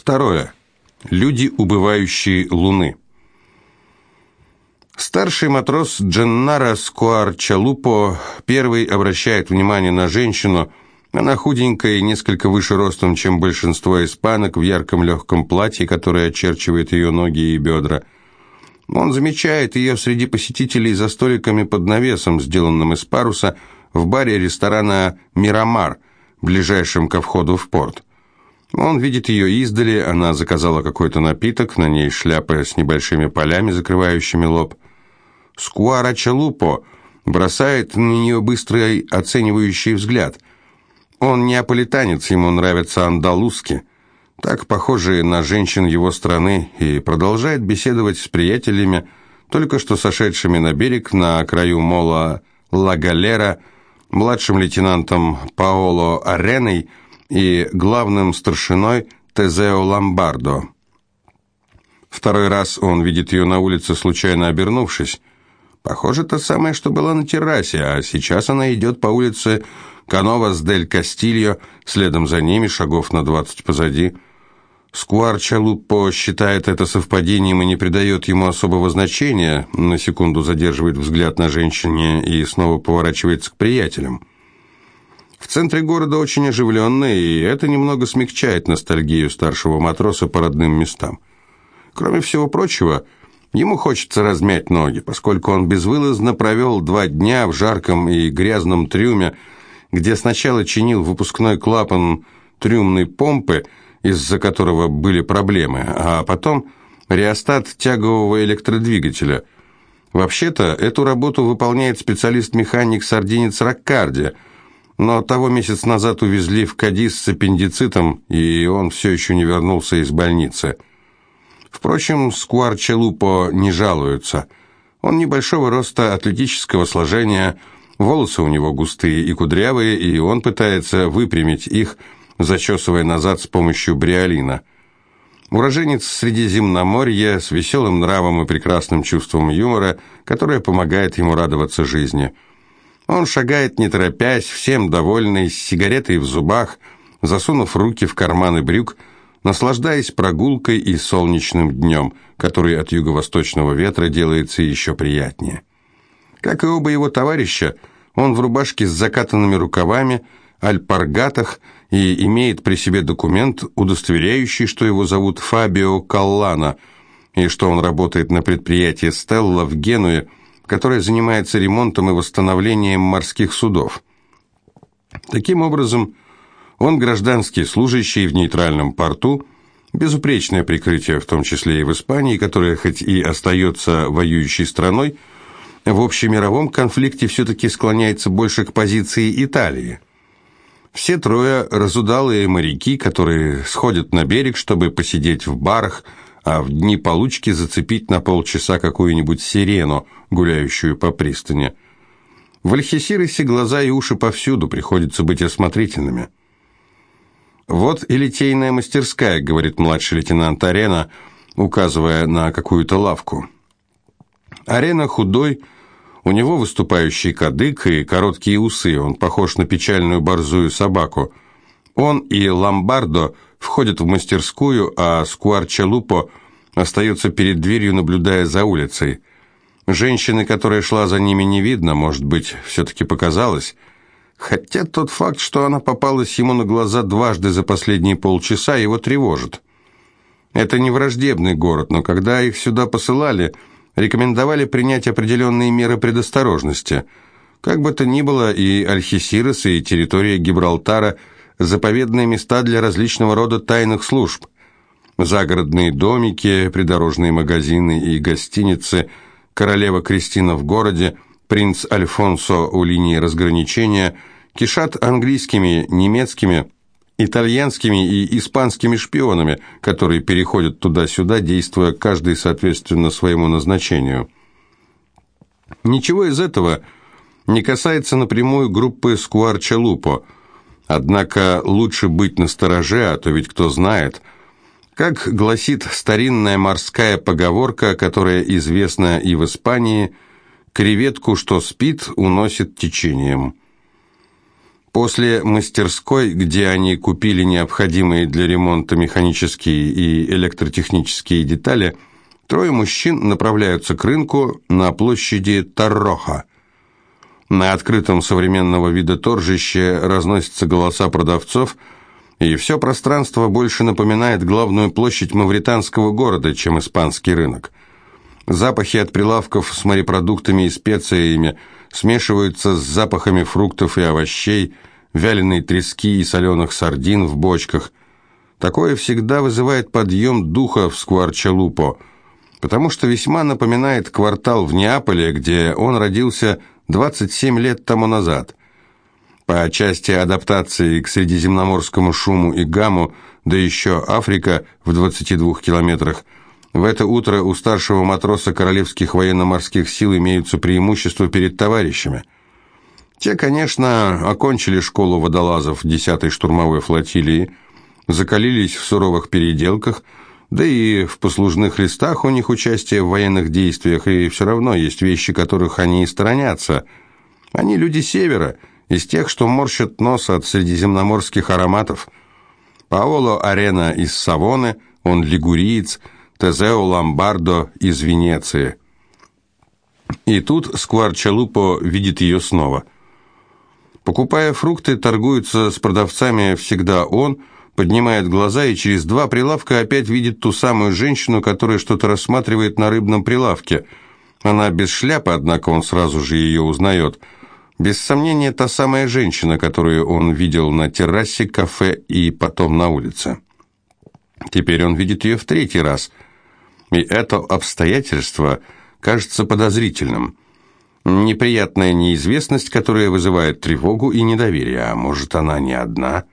Второе. Люди, убывающие Луны. Старший матрос Дженнара Скуар Чалупо первый обращает внимание на женщину. Она худенькая и несколько выше ростом, чем большинство испанок, в ярком легком платье, которое очерчивает ее ноги и бедра. Он замечает ее среди посетителей за столиками под навесом, сделанным из паруса, в баре ресторана «Мирамар», ближайшем ко входу в порт. Он видит ее издали, она заказала какой-то напиток, на ней шляпа с небольшими полями, закрывающими лоб. Скуара Чалупо бросает на нее быстрый оценивающий взгляд. Он неаполитанец, ему нравятся андалузки, так похожие на женщин его страны, и продолжает беседовать с приятелями, только что сошедшими на берег на краю мола Ла Галера, младшим лейтенантом Паоло Ареной, и главным старшиной Тезео Ламбардо. Второй раз он видит ее на улице, случайно обернувшись. Похоже, то самое, что была на террасе, а сейчас она идет по улице Кановас дель Кастильо, следом за ними, шагов на двадцать позади. Скуар Чалуппо считает это совпадением и не придает ему особого значения, на секунду задерживает взгляд на женщине и снова поворачивается к приятелям. В центре города очень оживленно, и это немного смягчает ностальгию старшего матроса по родным местам. Кроме всего прочего, ему хочется размять ноги, поскольку он безвылазно провел два дня в жарком и грязном трюме, где сначала чинил выпускной клапан трюмной помпы, из-за которого были проблемы, а потом реостат тягового электродвигателя. Вообще-то, эту работу выполняет специалист-механик-сардинец Раккарди – но того месяц назад увезли в Кадис с аппендицитом, и он все еще не вернулся из больницы. Впрочем, Скуар Челупо не жалуется. Он небольшого роста, атлетического сложения, волосы у него густые и кудрявые, и он пытается выпрямить их, зачесывая назад с помощью бриолина. Уроженец Средиземноморья с веселым нравом и прекрасным чувством юмора, которое помогает ему радоваться жизни – он шагает, не торопясь, всем довольный, с сигаретой в зубах, засунув руки в карманы брюк, наслаждаясь прогулкой и солнечным днем, который от юго-восточного ветра делается еще приятнее. Как и оба его товарища, он в рубашке с закатанными рукавами, альпаргатах и имеет при себе документ, удостоверяющий, что его зовут Фабио Каллана и что он работает на предприятии «Стелла» в Генуе – которая занимается ремонтом и восстановлением морских судов. Таким образом, он гражданский служащий в нейтральном порту, безупречное прикрытие, в том числе и в Испании, которая хоть и остается воюющей страной, в общемировом конфликте все-таки склоняется больше к позиции Италии. Все трое разудалые моряки, которые сходят на берег, чтобы посидеть в барах, а в дни получки зацепить на полчаса какую-нибудь сирену, гуляющую по пристани. В Альхесиросе глаза и уши повсюду, приходится быть осмотрительными. «Вот и литейная мастерская», — говорит младший лейтенант Арена, указывая на какую-то лавку. Арена худой, у него выступающий кадык и короткие усы, он похож на печальную борзую собаку. Он и Ламбардо — входит в мастерскую, а Скуарчалупо остается перед дверью, наблюдая за улицей. Женщины, которая шла за ними, не видно, может быть, все-таки показалось. Хотя тот факт, что она попалась ему на глаза дважды за последние полчаса, его тревожит. Это не враждебный город, но когда их сюда посылали, рекомендовали принять определенные меры предосторожности. Как бы то ни было, и Альхисирос, и территория Гибралтара – заповедные места для различного рода тайных служб. Загородные домики, придорожные магазины и гостиницы, королева Кристина в городе, принц Альфонсо у линии разграничения кишат английскими, немецкими, итальянскими и испанскими шпионами, которые переходят туда-сюда, действуя каждый соответственно своему назначению. Ничего из этого не касается напрямую группы Скуарчалупо – Однако лучше быть настороже, а то ведь кто знает. Как гласит старинная морская поговорка, которая известна и в Испании, креветку, что спит, уносит течением. После мастерской, где они купили необходимые для ремонта механические и электротехнические детали, трое мужчин направляются к рынку на площади Тарроха. На открытом современного вида торжище разносятся голоса продавцов, и все пространство больше напоминает главную площадь мавританского города, чем испанский рынок. Запахи от прилавков с морепродуктами и специями – смешиваются с запахами фруктов и овощей, вяленой трески и соленых сардин в бочках. Такое всегда вызывает подъем духа в Скварчалупо, потому что весьма напоминает квартал в Неаполе, где он родился 27 лет тому назад. По части адаптации к средиземноморскому шуму и гамму, да еще Африка в 22 километрах – в это утро у старшего матроса Королевских военно-морских сил имеются преимущества перед товарищами. Те, конечно, окончили школу водолазов 10-й штурмовой флотилии, закалились в суровых переделках, да и в послужных листах у них участие в военных действиях, и все равно есть вещи, которых они и сторонятся. Они люди севера, из тех, что морщат нос от средиземноморских ароматов. Паоло Арена из Савоны, он лигуриец – Тезео Ламбардо из Венеции. И тут Скварчалупо видит ее снова. Покупая фрукты, торгуется с продавцами всегда он, поднимает глаза и через два прилавка опять видит ту самую женщину, которая что-то рассматривает на рыбном прилавке. Она без шляпы, однако он сразу же ее узнает. Без сомнения, та самая женщина, которую он видел на террасе кафе и потом на улице. Теперь он видит ее в третий раз – и это обстоятельство кажется подозрительным. Неприятная неизвестность, которая вызывает тревогу и недоверие, а может она не одна,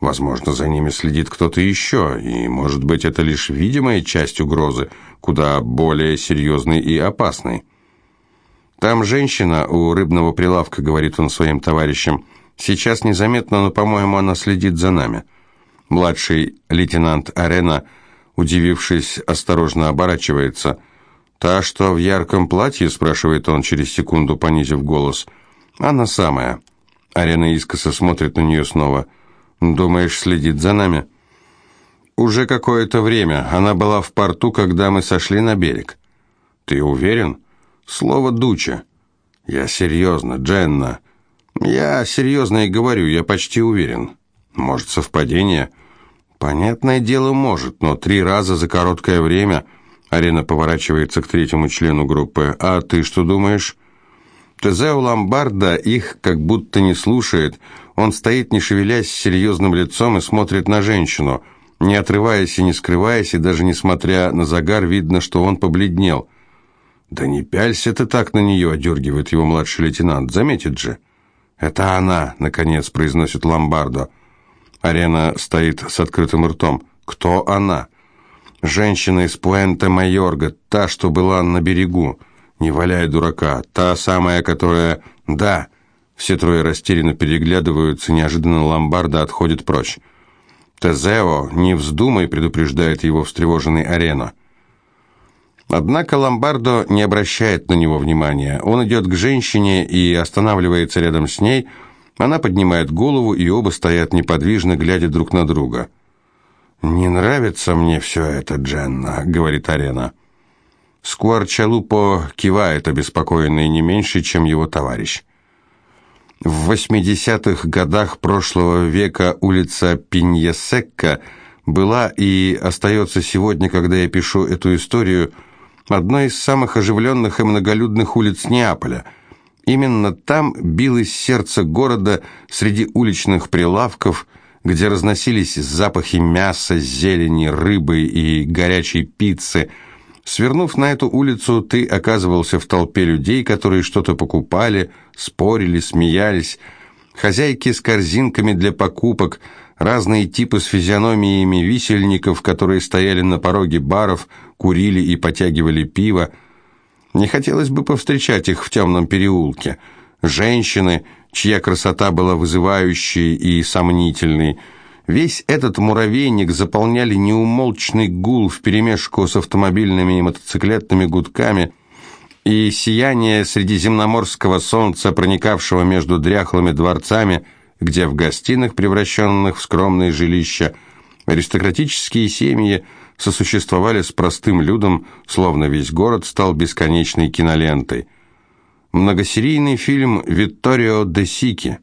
возможно, за ними следит кто-то еще, и может быть это лишь видимая часть угрозы, куда более серьезной и опасной. «Там женщина у рыбного прилавка», — говорит он своим товарищам. «Сейчас незаметно, но, по-моему, она следит за нами». Младший лейтенант Арена — Удивившись, осторожно оборачивается. «Та, что в ярком платье?» – спрашивает он через секунду, понизив голос. «Она самая». Арена искоса смотрит на нее снова. «Думаешь, следит за нами?» «Уже какое-то время. Она была в порту, когда мы сошли на берег». «Ты уверен?» «Слово Дуча». «Я серьезно, Дженна». «Я серьезно и говорю, я почти уверен». «Может, совпадение?» Понятное дело, может, но три раза за короткое время. Арена поворачивается к третьему члену группы. А ты что думаешь? Тезео Ломбарда их как будто не слушает. Он стоит, не шевелясь, с серьезным лицом и смотрит на женщину. Не отрываясь и не скрываясь, и даже несмотря на загар, видно, что он побледнел. «Да не пялься ты так на нее», — одергивает его младший лейтенант. «Заметит же». «Это она», — наконец произносит Ломбардо. Арена стоит с открытым ртом. Кто она? Женщина из Пуэнте-Майорга, та, что была на берегу. Не валяй дурака. Та самая, которая... Да. Все трое растерянно переглядываются, неожиданно Ломбарда отходит прочь. Тезео, не вздумай, предупреждает его встревоженный Арена. Однако Ломбардо не обращает на него внимания. Он идет к женщине и останавливается рядом с ней, она поднимает голову, и оба стоят неподвижно, глядя друг на друга. «Не нравится мне все это, Дженна», — говорит Арена. Скуарчалупо кивает, обеспокоенный не меньше, чем его товарищ. В 80-х годах прошлого века улица Пиньесекка была и остается сегодня, когда я пишу эту историю, одной из самых оживленных и многолюдных улиц Неаполя — Именно там билось сердце города среди уличных прилавков, где разносились запахи мяса, зелени, рыбы и горячей пиццы. Свернув на эту улицу, ты оказывался в толпе людей, которые что-то покупали, спорили, смеялись. Хозяйки с корзинками для покупок, разные типы с физиономиями висельников, которые стояли на пороге баров, курили и потягивали пиво, не хотелось бы повстречать их в темном переулке. Женщины, чья красота была вызывающей и сомнительной. Весь этот муравейник заполняли неумолчный гул вперемешку с автомобильными и мотоциклетными гудками, и сияние средиземноморского солнца, проникавшего между дряхлыми дворцами, где в гостиных, превращенных в скромные жилища, аристократические семьи сосуществовали с простым людом, словно весь город стал бесконечной кинолентой. Многосерийный фильм «Витторио де Сики».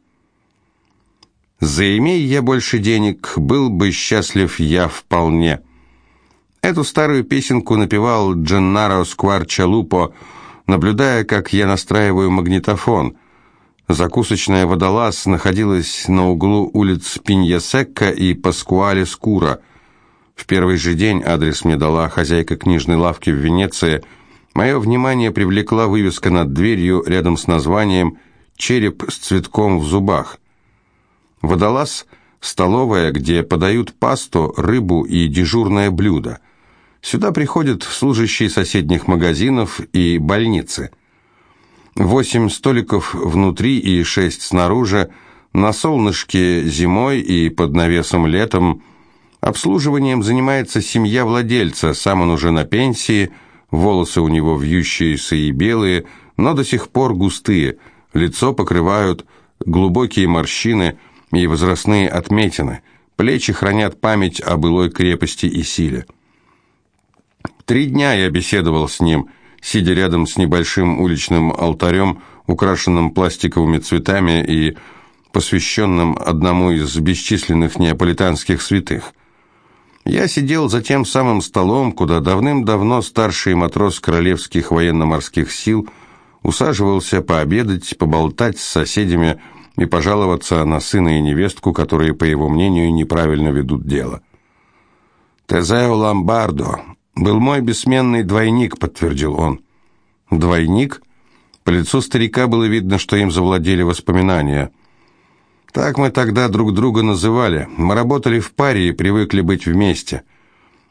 «Заимей я больше денег, был бы счастлив я вполне». Эту старую песенку напевал Дженнаро Скварчалупо, наблюдая, как я настраиваю магнитофон. Закусочная «Водолаз» находилась на углу улиц Пиньясекка и Паскуале Скура. В первый же день адрес мне дала хозяйка книжной лавки в Венеции. Мое внимание привлекла вывеска над дверью рядом с названием «Череп с цветком в зубах». «Водолаз» – столовая, где подают пасту, рыбу и дежурное блюдо. Сюда приходят служащие соседних магазинов и больницы. Восемь столиков внутри и шесть снаружи, на солнышке зимой и под навесом летом. Обслуживанием занимается семья владельца, сам он уже на пенсии, волосы у него вьющиеся и белые, но до сих пор густые, лицо покрывают глубокие морщины и возрастные отметины, плечи хранят память о былой крепости и силе. Три дня я беседовал с ним, сидя рядом с небольшим уличным алтарем, украшенным пластиковыми цветами и посвященным одному из бесчисленных неаполитанских святых. Я сидел за тем самым столом, куда давным-давно старший матрос королевских военно-морских сил усаживался пообедать, поболтать с соседями и пожаловаться на сына и невестку, которые, по его мнению, неправильно ведут дело. Тезео Ламбардо, «Был мой бессменный двойник», — подтвердил он. «Двойник?» По лицу старика было видно, что им завладели воспоминания. «Так мы тогда друг друга называли. Мы работали в паре и привыкли быть вместе.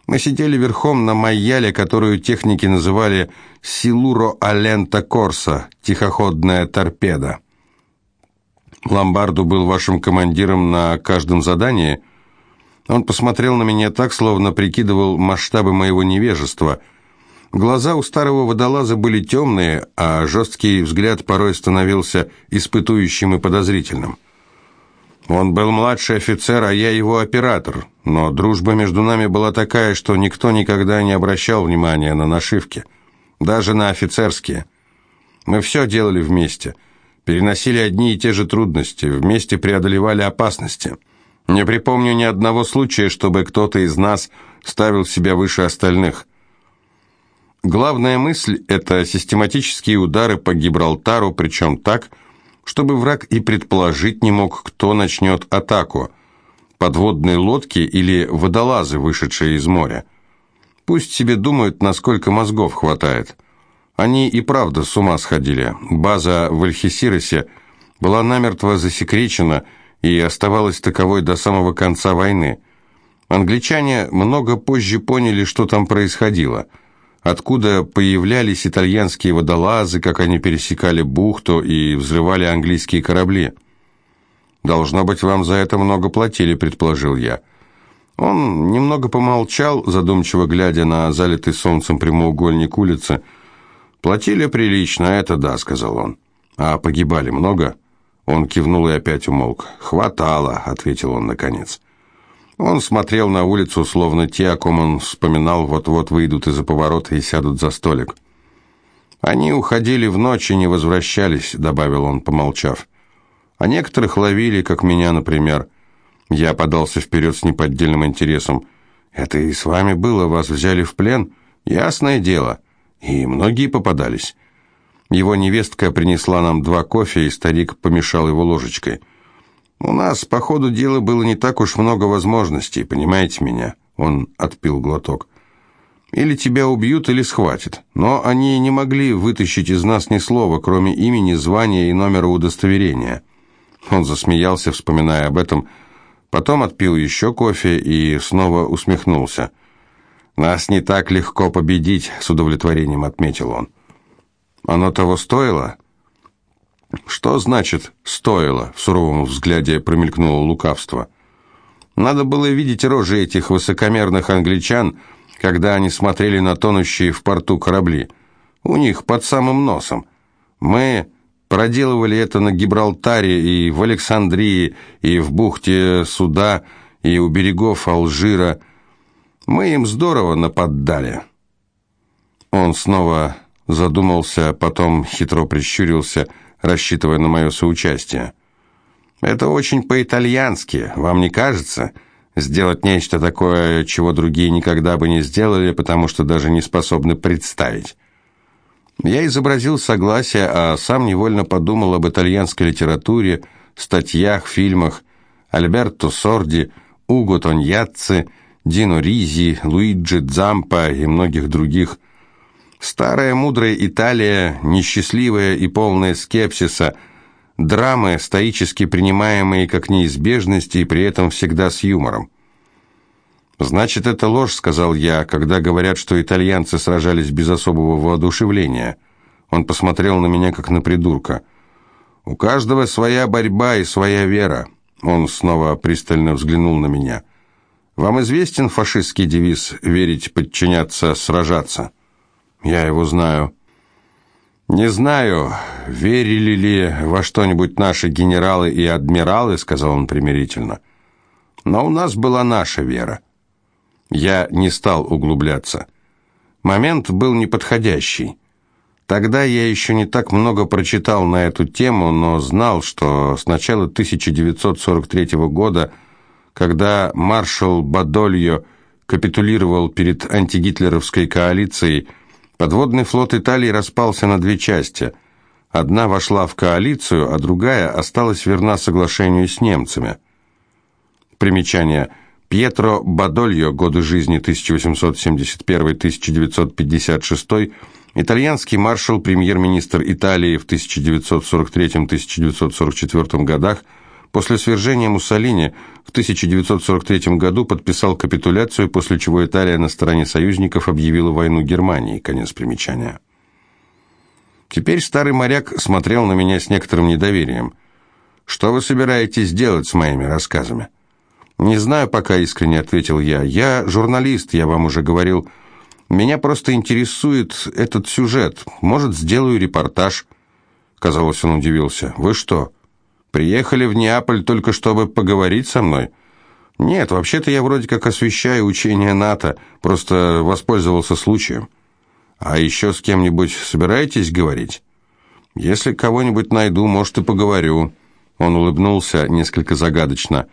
Мы сидели верхом на майяле, которую техники называли «Силуро Алента Корса» — тихоходная торпеда. Ломбарду был вашим командиром на каждом задании — он посмотрел на меня так, словно прикидывал масштабы моего невежества. Глаза у старого водолаза были темные, а жесткий взгляд порой становился испытующим и подозрительным. Он был младший офицер, а я его оператор, но дружба между нами была такая, что никто никогда не обращал внимания на нашивки, даже на офицерские. Мы все делали вместе, переносили одни и те же трудности, вместе преодолевали опасности – не припомню ни одного случая, чтобы кто-то из нас ставил себя выше остальных. Главная мысль – это систематические удары по Гибралтару, причем так, чтобы враг и предположить не мог, кто начнет атаку – подводные лодки или водолазы, вышедшие из моря. Пусть себе думают, насколько мозгов хватает. Они и правда с ума сходили. База в Альхисиросе была намертво засекречена – и оставалась таковой до самого конца войны. Англичане много позже поняли, что там происходило, откуда появлялись итальянские водолазы, как они пересекали бухту и взрывали английские корабли. «Должно быть, вам за это много платили», — предположил я. Он немного помолчал, задумчиво глядя на залитый солнцем прямоугольник улицы. «Платили прилично, это да», — сказал он. «А погибали много?» Он кивнул и опять умолк. «Хватало», — ответил он наконец. Он смотрел на улицу, словно те, о ком он вспоминал, вот-вот выйдут из-за поворота и сядут за столик. «Они уходили в ночь и не возвращались», — добавил он, помолчав. «А некоторых ловили, как меня, например». Я подался вперед с неподдельным интересом. «Это и с вами было, вас взяли в плен?» «Ясное дело. И многие попадались». Его невестка принесла нам два кофе, и старик помешал его ложечкой. У нас, по ходу дела, было не так уж много возможностей, понимаете меня? Он отпил глоток. Или тебя убьют, или схватят. Но они не могли вытащить из нас ни слова, кроме имени, звания и номера удостоверения. Он засмеялся, вспоминая об этом, потом отпил еще кофе и снова усмехнулся. «Нас не так легко победить», — с удовлетворением отметил он. Оно того стоило? Что значит «стоило»? В суровом взгляде промелькнуло лукавство. Надо было видеть рожи этих высокомерных англичан, когда они смотрели на тонущие в порту корабли. У них под самым носом. Мы проделывали это на Гибралтаре и в Александрии, и в бухте Суда, и у берегов Алжира. Мы им здорово нападали. Он снова задумался, потом хитро прищурился, рассчитывая на мое соучастие. «Это очень по-итальянски, вам не кажется?» Сделать нечто такое, чего другие никогда бы не сделали, потому что даже не способны представить. Я изобразил согласие, а сам невольно подумал об итальянской литературе, статьях, фильмах, Альберто Сорди, Уго Тоньяцци, Дино Ризи, Луиджи Дзампа и многих других. Старая мудрая Италия, несчастливая и полная скепсиса – драмы, стоически принимаемые как неизбежности и при этом всегда с юмором. «Значит, это ложь», — сказал я, когда говорят, что итальянцы сражались без особого воодушевления. Он посмотрел на меня, как на придурка. «У каждого своя борьба и своя вера». Он снова пристально взглянул на меня. «Вам известен фашистский девиз «верить, подчиняться, сражаться»?» «Я его знаю». «Не знаю, верили ли во что-нибудь наши генералы и адмиралы», — сказал он примирительно. «Но у нас была наша вера». Я не стал углубляться. Момент был неподходящий. Тогда я еще не так много прочитал на эту тему, но знал, что с начала 1943 года, когда маршал Бадольо капитулировал перед антигитлеровской коалицией, Подводный флот Италии распался на две части. Одна вошла в коалицию, а другая осталась верна соглашению с немцами. Примечание. Пьетро Бадольо, годы жизни 1871-1956, итальянский маршал, премьер-министр Италии в 1943-1944 годах, После свержения Муссолини в 1943 году подписал капитуляцию, после чего Италия на стороне союзников объявила войну Германии. Конец примечания. Теперь старый моряк смотрел на меня с некоторым недоверием. «Что вы собираетесь делать с моими рассказами?» «Не знаю пока», — искренне ответил я. «Я журналист, я вам уже говорил. Меня просто интересует этот сюжет. Может, сделаю репортаж». Казалось, он удивился. «Вы что, Приехали в Неаполь только чтобы поговорить со мной? Нет, вообще-то я вроде как освещаю учение НАТО, просто воспользовался случаем. А еще с кем-нибудь собираетесь говорить? Если кого-нибудь найду, может, и поговорю. Он улыбнулся несколько загадочно.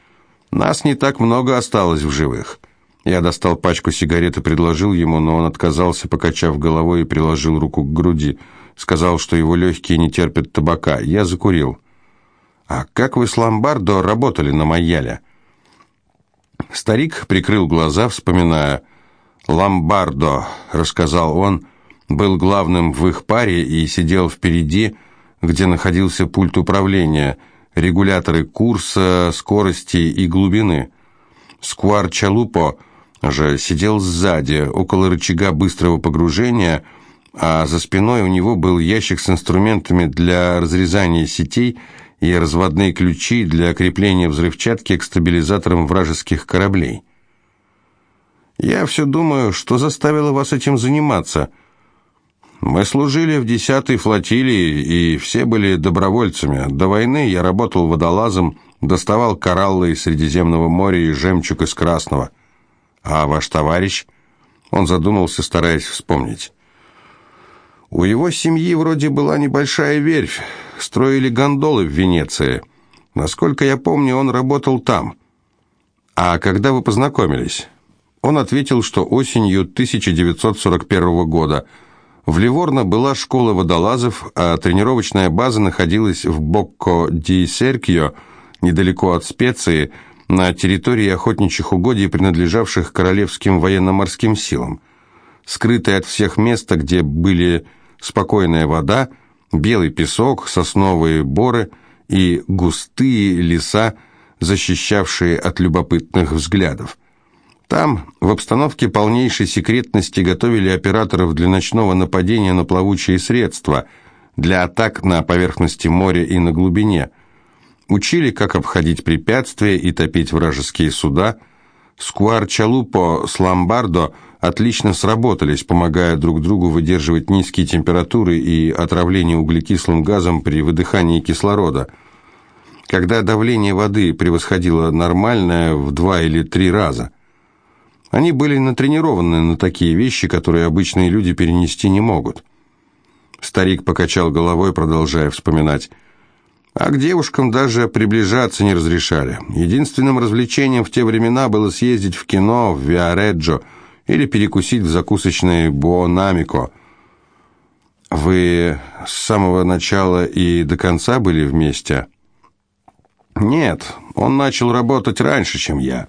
Нас не так много осталось в живых. Я достал пачку сигарет и предложил ему, но он отказался, покачав головой и приложил руку к груди. Сказал, что его легкие не терпят табака. Я закурил. «А как вы с Ломбардо работали на Майяле?» Старик прикрыл глаза, вспоминая. «Ломбардо», — рассказал он, — был главным в их паре и сидел впереди, где находился пульт управления, регуляторы курса, скорости и глубины. Сквар Чалупо же сидел сзади, около рычага быстрого погружения, а за спиной у него был ящик с инструментами для разрезания сетей и разводные ключи для крепления взрывчатки к стабилизаторам вражеских кораблей. Я все думаю, что заставило вас этим заниматься. Мы служили в 10-й флотилии, и все были добровольцами. До войны я работал водолазом, доставал кораллы из Средиземного моря и жемчуг из Красного. А ваш товарищ? Он задумался, стараясь вспомнить. У его семьи вроде была небольшая верфь, строили гондолы в Венеции. Насколько я помню, он работал там. А когда вы познакомились? Он ответил, что осенью 1941 года. В Ливорно была школа водолазов, а тренировочная база находилась в Бокко-ди-Серкио, недалеко от Специи, на территории охотничьих угодий, принадлежавших Королевским военно-морским силам. Скрытое от всех место, где были спокойная вода, белый песок, сосновые боры и густые леса, защищавшие от любопытных взглядов. Там, в обстановке полнейшей секретности, готовили операторов для ночного нападения на плавучие средства, для атак на поверхности моря и на глубине. Учили, как обходить препятствия и топить вражеские суда, Скуар Чалупо с Ламбардо отлично сработались, помогая друг другу выдерживать низкие температуры и отравление углекислым газом при выдыхании кислорода. Когда давление воды превосходило нормальное в два или три раза. Они были натренированы на такие вещи, которые обычные люди перенести не могут. Старик покачал головой, продолжая вспоминать. А к девушкам даже приближаться не разрешали. Единственным развлечением в те времена было съездить в кино, в Виареджо, или перекусить в закусочной Буонамико. Вы с самого начала и до конца были вместе? Нет, он начал работать раньше, чем я.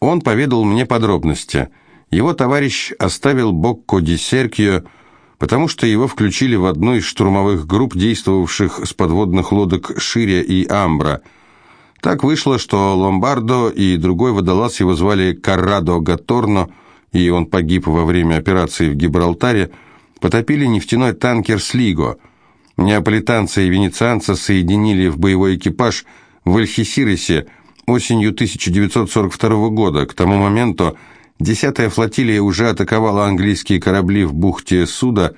Он поведал мне подробности. Его товарищ оставил Бокко ди Серкио, потому что его включили в одну из штурмовых групп, действовавших с подводных лодок Ширя и Амбра. Так вышло, что Ломбардо и другой водолаз его звали Каррадо Гаторно, и он погиб во время операции в Гибралтаре, потопили нефтяной танкер «Слиго». Неаполитанцы и венецианцы соединили в боевой экипаж в Альхисиросе осенью 1942 года. К тому моменту Десятая флотилия уже атаковала английские корабли в бухте Суда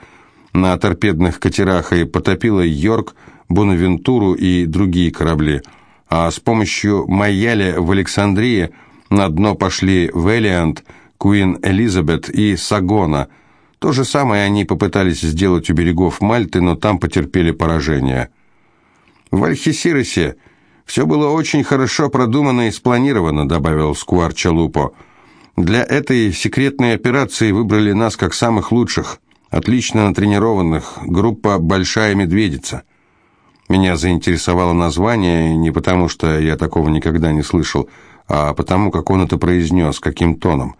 на торпедных катерах и потопила «Йорк», «Бонавентуру» и другие корабли. А с помощью «Майяля» в Александрии на дно пошли «Вэлиант», «Куин Элизабет» и «Сагона». То же самое они попытались сделать у берегов Мальты, но там потерпели поражение. В Альхисиросе все было очень хорошо продумано и спланировано, добавил Скуар Чалупо. Для этой секретной операции выбрали нас как самых лучших, отлично натренированных, группа «Большая медведица». Меня заинтересовало название не потому, что я такого никогда не слышал, а потому, как он это произнес, каким тоном.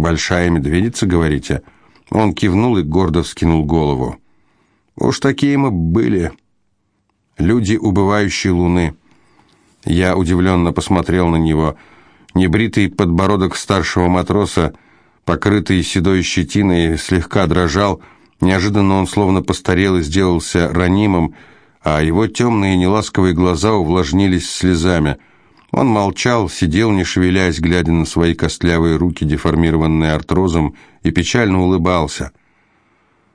«Большая медведица, говорите?» Он кивнул и гордо вскинул голову. «Уж такие мы были. Люди убывающей луны». Я удивленно посмотрел на него – Небритый подбородок старшего матроса, покрытый седой щетиной, слегка дрожал. Неожиданно он словно постарел и сделался ранимым, а его темные неласковые глаза увлажнились слезами. Он молчал, сидел, не шевелясь, глядя на свои костлявые руки, деформированные артрозом, и печально улыбался.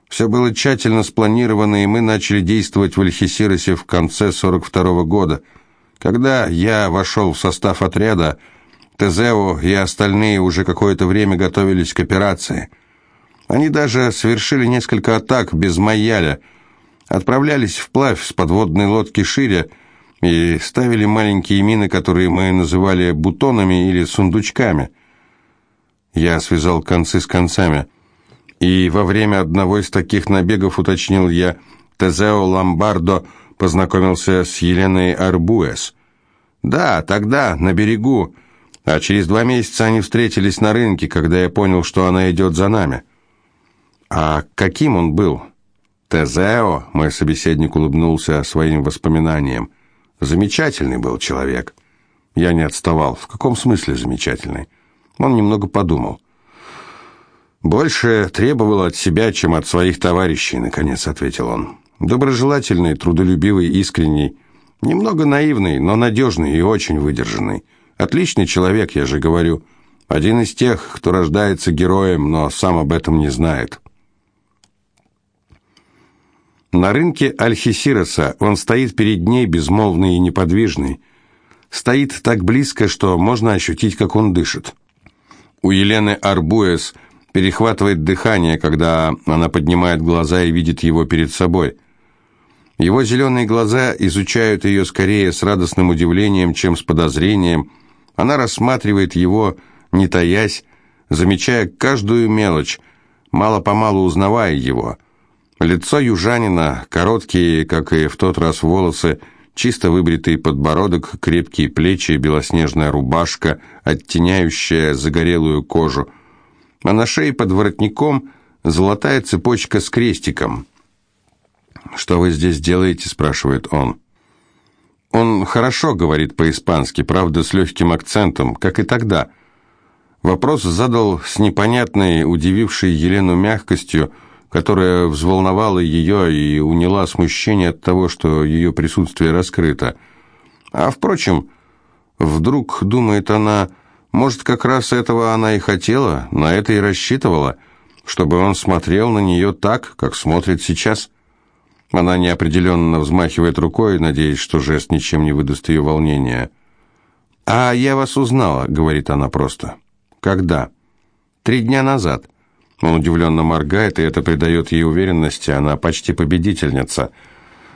Все было тщательно спланировано, и мы начали действовать в Альхисиросе в конце 42 -го года. Когда я вошел в состав отряда, Тезео и остальные уже какое-то время готовились к операции. Они даже совершили несколько атак без Майяля, отправлялись вплавь с подводной лодки шире и ставили маленькие мины, которые мы называли бутонами или сундучками. Я связал концы с концами. И во время одного из таких набегов, уточнил я, Тезео Ламбардо познакомился с Еленой Арбуэс. Да, тогда, на берегу, а через два месяца они встретились на рынке, когда я понял, что она идет за нами. А каким он был? Тезео, мой собеседник улыбнулся своим воспоминаниям. Замечательный был человек. Я не отставал. В каком смысле замечательный? Он немного подумал. Больше требовал от себя, чем от своих товарищей, наконец ответил он. Доброжелательный, трудолюбивый, искренний, немного наивный, но надежный и очень выдержанный. Отличный человек, я же говорю. Один из тех, кто рождается героем, но сам об этом не знает. На рынке Альхисироса он стоит перед ней, безмолвный и неподвижный. Стоит так близко, что можно ощутить, как он дышит. У Елены Арбуэс перехватывает дыхание, когда она поднимает глаза и видит его перед собой. Его зеленые глаза изучают ее скорее с радостным удивлением, чем с подозрением – она рассматривает его, не таясь, замечая каждую мелочь, мало-помалу узнавая его. Лицо южанина, короткие, как и в тот раз волосы, чисто выбритый подбородок, крепкие плечи, белоснежная рубашка, оттеняющая загорелую кожу. А на шее под воротником золотая цепочка с крестиком. «Что вы здесь делаете?» – спрашивает он. Он хорошо говорит по-испански, правда, с легким акцентом, как и тогда. Вопрос задал с непонятной, удивившей Елену мягкостью, которая взволновала ее и уняла смущение от того, что ее присутствие раскрыто. А, впрочем, вдруг, думает она, Может, как раз этого она и хотела, на это и рассчитывала, чтобы он смотрел на нее так, как смотрит сейчас. Она неопределенно взмахивает рукой, надеясь, что жест ничем не выдаст ее волнения. «А я вас узнала», — говорит она просто. «Когда?» «Три дня назад». Он удивленно моргает, и это придает ей уверенности, она почти победительница.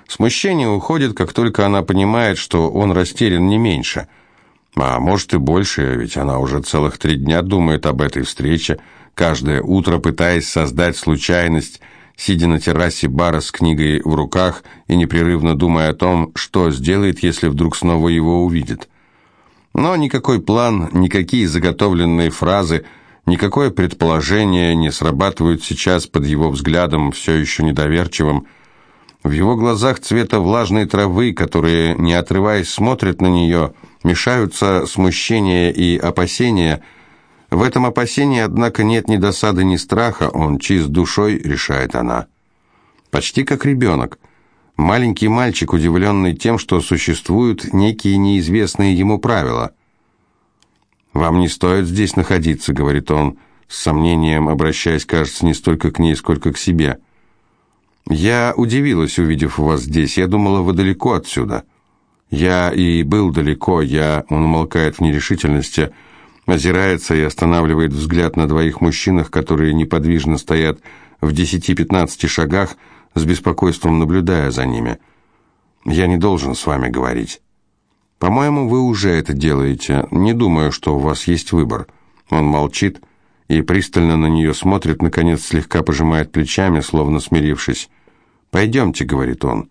Смущение уходит, как только она понимает, что он растерян не меньше. А может и больше, ведь она уже целых три дня думает об этой встрече, каждое утро пытаясь создать случайность, сидя на террасе бара с книгой в руках и непрерывно думая о том, что сделает, если вдруг снова его увидит. Но никакой план, никакие заготовленные фразы, никакое предположение не срабатывают сейчас под его взглядом, все еще недоверчивым. В его глазах цвета влажной травы, которые, не отрываясь, смотрят на нее, мешаются смущение и опасения – в этом опасении, однако, нет ни досады, ни страха, он чист душой, решает она. Почти как ребенок. Маленький мальчик, удивленный тем, что существуют некие неизвестные ему правила. «Вам не стоит здесь находиться», — говорит он, с сомнением обращаясь, кажется, не столько к ней, сколько к себе. «Я удивилась, увидев вас здесь. Я думала, вы далеко отсюда». «Я и был далеко, я...» — он умолкает в нерешительности — озирается и останавливает взгляд на двоих мужчинах, которые неподвижно стоят в 10-15 шагах, с беспокойством наблюдая за ними. «Я не должен с вами говорить». «По-моему, вы уже это делаете. Не думаю, что у вас есть выбор». Он молчит и пристально на нее смотрит, наконец слегка пожимает плечами, словно смирившись. «Пойдемте», — говорит он.